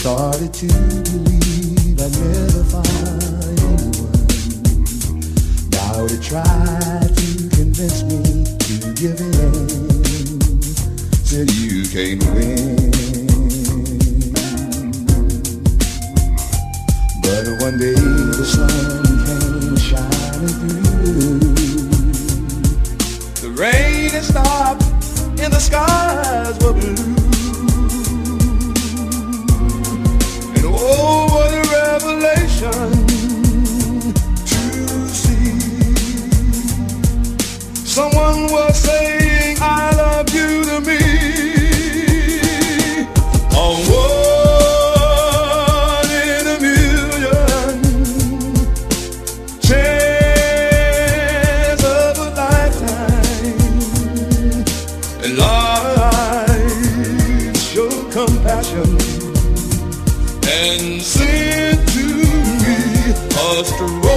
started to believe I'd never find anyone. Now to try to convince me to give in, said you can't win. But one day the sun came shining through. The rain had stopped and the skies were blue. Someone was saying, I love you to me. On one in a million chance of a lifetime. And life showed compassion and sent to me a stranger.